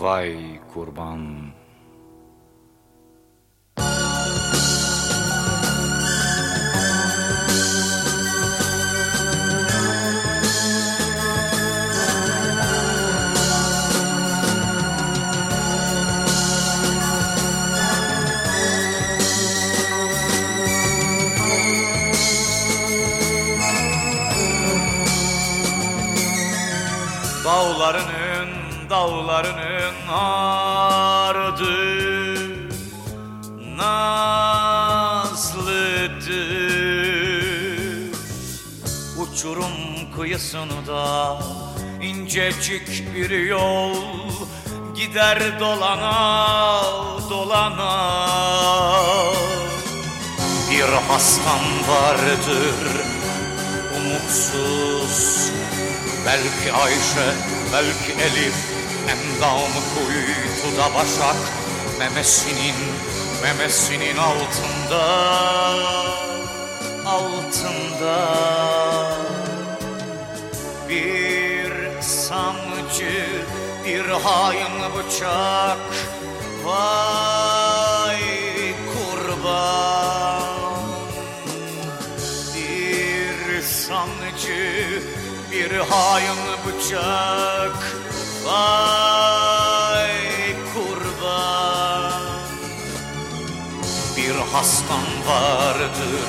Vay kurban. Dağlarının, dağlarının ardı nazlıdır. Uçurum kıyısında incecik bir yol Gider dolana, dolana. Bir hastam vardır umutsuz Belki Ayşe, belki Elif Endamı kuytuda başak Memesinin, memesinin altında Altında. Bir samcı, bir hain bıçak Vay kurban. Bir sancı, bir hain bıçak. Vay kurban. Bir hastam vardır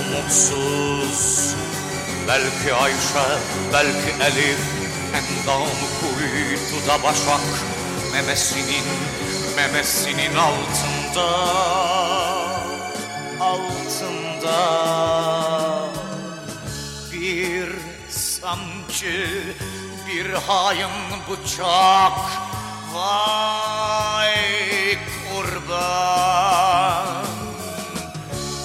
umutsuz. Belki Ayşe, belki Elif Endam kuytuda başak. Memesinin, memesinin altında Altında sancı, bir hain bıçak. Vay kurban.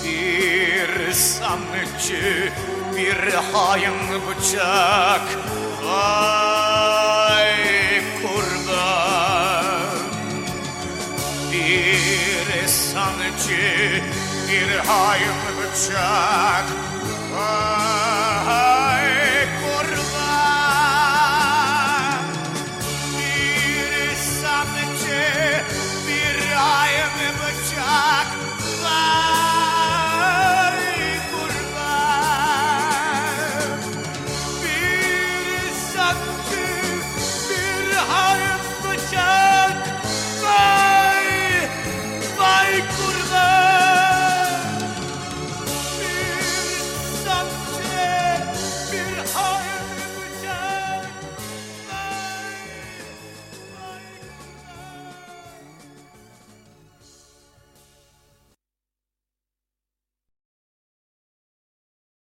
Bir sancı, bir hain bıçak. Vay kurban. Bir sancı, bir hain bıçak. Vay